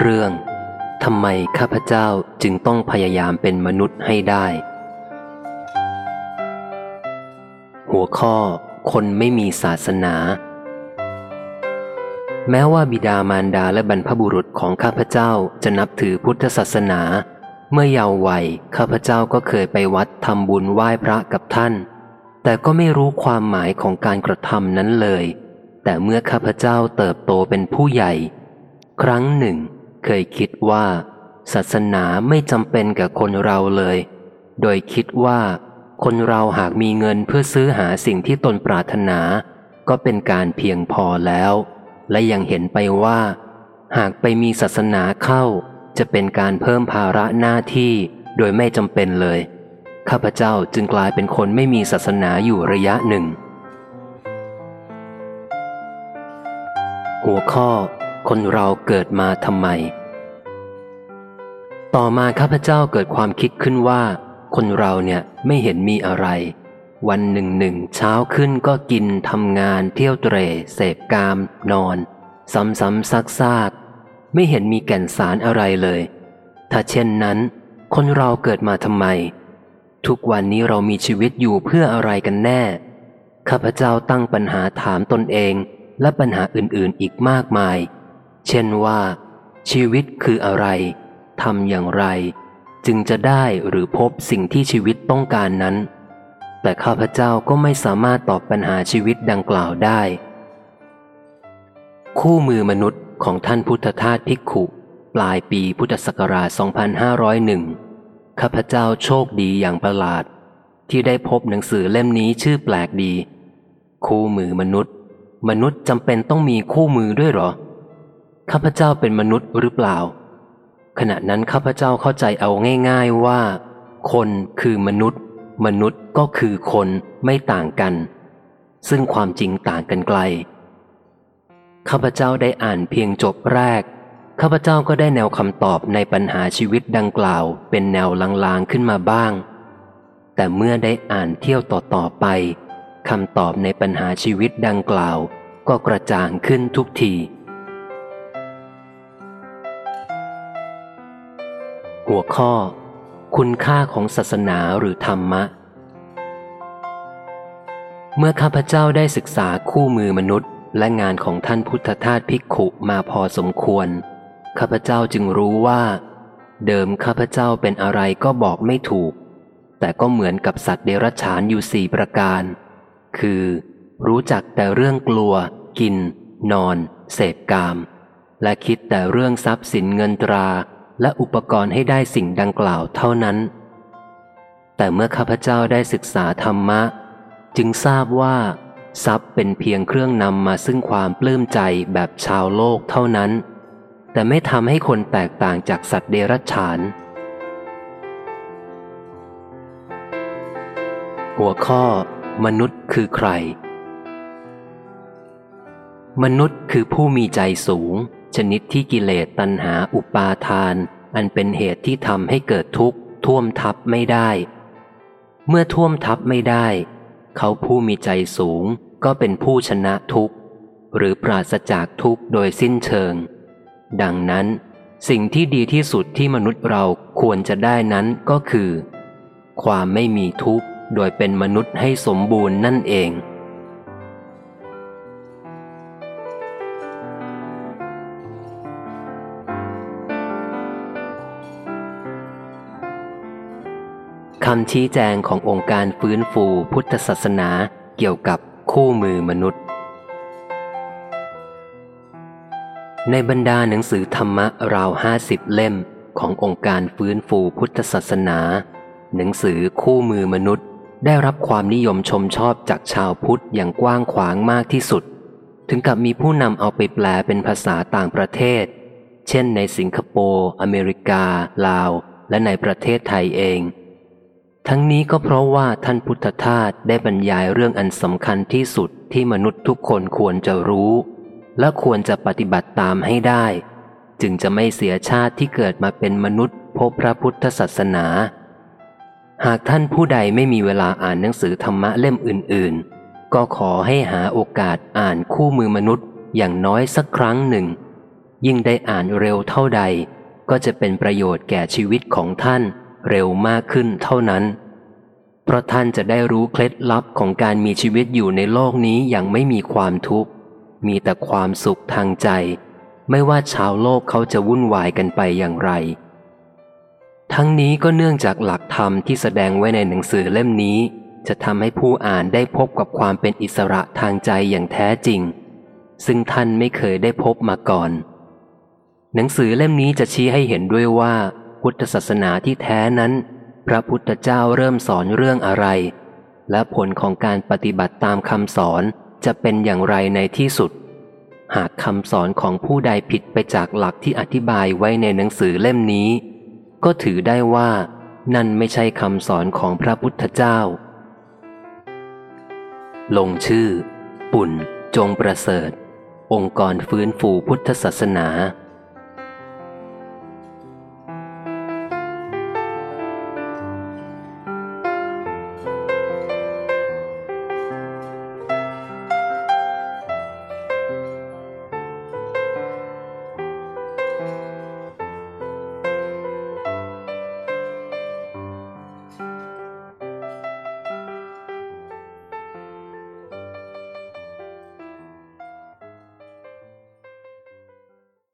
เรื่องทำไมข้าพเจ้าจึงต้องพยายามเป็นมนุษย์ให้ได้ หัวข้อ คนไม่มีศาสนา แม้ว่าบิดามารดาและบรรพบุรุษของข้าพเจ้าจะนับถือพุทธศาสนา เมื่อเยาว์วัยข้าพเจ้าก็เคยไปวัดทำบุญไหว้พระกับท่าน แต่ก็ไม่รู้ความหมายของการกระทำนั้นเลย แต่เมื่อข้าพเจ้าเติบโตเป็นผู้ใหญ่ ครั้งหนึ่ง เคยคิดว่า ศาสนาไม่จำเป็นกับคนเราเลย โดยคิดว่า คนเราหากมีเงินเพื่อซื้อหาสิ่งที่ตนปรารถนา ก็เป็นการเพียงพอแล้ว และยังเห็นไปว่า หากไปมีศาสนาเข้า จะเป็นการเพิ่มภาระหน้าที่โดยไม่จำเป็นเลย ข้าพเจ้าจึงกลายเป็นคนไม่มีศาสนาอยู่ระยะหนึ่ง หัวข้อ คนเราเกิดมาทำไม ต่อมาข้าพเจ้าเกิดความคิดขึ้นว่า คนเราเนี่ยไม่เห็นมีอะไร วันหนึ่งหนึ่งเช้าขึ้นก็กินทำงานเที่ยวเตรเสพกาม นอน ซ้ำๆซักซากไม่เห็นมีแก่นสารอะไรเลย ถ้าเช่นนั้น คนเราเกิดมาทำไม ทุกวันนี้เรามีชีวิตอยู่เพื่ออะไรกันแน่ ข้าพเจ้าตั้งปัญหาถามตนเองและปัญหาอื่นๆอีกมากมาย เช่นว่า ชีวิตคืออะไรทำอย่างไร จึงจะได้หรือพบสิ่งที่ชีวิตต้องการนั้น แต่ข้าพเจ้าก็ไม่สามารถตอบปัญหาชีวิตดังกล่าวได้ คู่มือมนุษย์ของท่านพุทธทาสภิกขุ ปลายปีพุทธศักราช 2501 ข้าพเจ้าโชคดีอย่างประหลาด ที่ได้พบหนังสือเล่มนี้ชื่อแปลกดี คู่มือมนุษย์ มนุษย์จำเป็นต้องมีคู่มือด้วยหรอ ข้าพเจ้าเป็นมนุษย์หรือเปล่า ขณะนั้นข้าพเจ้าเข้าใจเอาง่าย ๆว่า คนคือมนุษย์ มนุษย์ก็คือคนไม่ต่างกัน ซึ่งความจริงต่างกันไกล ข้าพเจ้าได้อ่านเพียงจบแรก ข้าพเจ้าก็ได้แนวคำตอบในปัญหาชีวิตดังกล่าว เป็นแนวลางๆขึ้นมาบ้าง แต่เมื่อได้อ่านเที่ยวต่อๆไปคำตอบในปัญหาชีวิตดังกล่าว ก็กระจ่างขึ้นทุกที หัวข้อ คุณค่าของศาสนาหรือธรรมะ เมื่อข้าพเจ้าได้ศึกษาคู่มือมนุษย์ และงานของท่านพุทธทาสภิกขุมาพอสมควร ข้าพเจ้าจึงรู้ว่า เดิมข้าพเจ้าเป็นอะไรก็บอกไม่ถูก แต่ก็เหมือนกับสัตว์เดรัจฉานอยู่สี่ประการ คือ รู้จักแต่เรื่องกลัว กิน นอน เสพกาม และคิดแต่เรื่องทรัพย์สินเงินตรา และอุปกรณ์ให้ได้สิ่งดังกล่าวเท่านั้น แต่เมื่อข้าพเจ้าได้ศึกษาธรรมะ จึงทราบว่า ทรัพย์เป็นเพียงเครื่องนำมาซึ่งความปลื้มใจแบบชาวโลกเท่านั้น แต่ไม่ทำให้คนแตกต่างจากสัตว์เดรัจฉาน หัวข้อ มนุษย์คือใคร มนุษย์คือผู้มีใจสูง ชนิดที่กิเลสตัณหาอุปาทาน อันเป็นเหตุที่ทำให้เกิดทุกข์ ท่วมทับไม่ได้ เมื่อท่วมทับไม่ได้ เขาผู้มีใจสูงก็เป็นผู้ชนะทุกข์ หรือปราศจากทุกข์โดยสิ้นเชิง ดังนั้น สิ่งที่ดีที่สุดที่มนุษย์เราควรจะได้นั้นก็คือ ความไม่มีทุกข์โดยเป็นมนุษย์ให้สมบูรณ์นั่นเองำชี้แจงขององค์การฟื้นฟูพุทธศาสนาเกี่ยวกับคู่มือมนุษย์ ในบรรดาหนังสือธรรมะราวห้าสิบเล่มขององค์การฟื้นฟูพุทธศาสนา หนังสือคู่มือมนุษย์ ได้รับความนิยมชมชอบจากชาวพุทธอย่างกว้างขวางมากที่สุด ถึงกับมีผู้นำเอาไปแปลเป็นภาษาต่างประเทศ เช่นในสิงคโปร์ อเมริกา ลาว และในประเทศไทยเอง ทั้งนี้ก็เพราะว่าท่านพุทธทาสได้บรรยายเรื่องอันสำคัญที่สุดที่มนุษย์ทุกคนควรจะรู้ และควรจะปฏิบัติตามให้ได้ จึงจะไม่เสียชาติที่เกิดมาเป็นมนุษย์พบพระพุทธศาสนา หากท่านผู้ใดไม่มีเวลาอ่านหนังสือธรรมะเล่มอื่น ๆ ก็ขอให้หาโอกาสอ่านคู่มือมนุษย์อย่างน้อยสักครั้งหนึ่ง ยิ่งได้อ่านเร็วเท่าใด ก็จะเป็นประโยชน์แก่ชีวิตของท่าน เร็วมากขึ้นเท่านั้น เพราะท่านจะได้รู้เคล็ดลับของการมีชีวิตอยู่ในโลกนี้อย่างไม่มีความทุกข์ มีแต่ความสุขทางใจ ไม่ว่าชาวโลกเขาจะวุ่นวายกันไปอย่างไร ทั้งนี้ก็เนื่องจากหลักธรรมที่แสดงไว้ในหนังสือเล่มนี้ จะทำให้ผู้อ่านได้พบกับความเป็นอิสระทางใจอย่างแท้จริง ซึ่งท่านไม่เคยได้พบมาก่อน หนังสือเล่มนี้จะชี้ให้เห็นด้วยว่า พุทธศาสนาที่แท้นั้น พระพุทธเจ้าเริ่มสอนเรื่องอะไร และผลของการปฏิบัติตามคำสอนจะเป็นอย่างไรในที่สุด หากคำสอนของผู้ใดผิดไปจากหลักที่อธิบายไว้ในหนังสือเล่มนี้ ก็ถือได้ว่า นั่นไม่ใช่คำสอนของพระพุทธเจ้า ลงชื่อ ปุ่น จงประเสริฐ องค์กรฟื้นฟูพุทธศาสนา